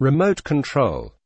Remote control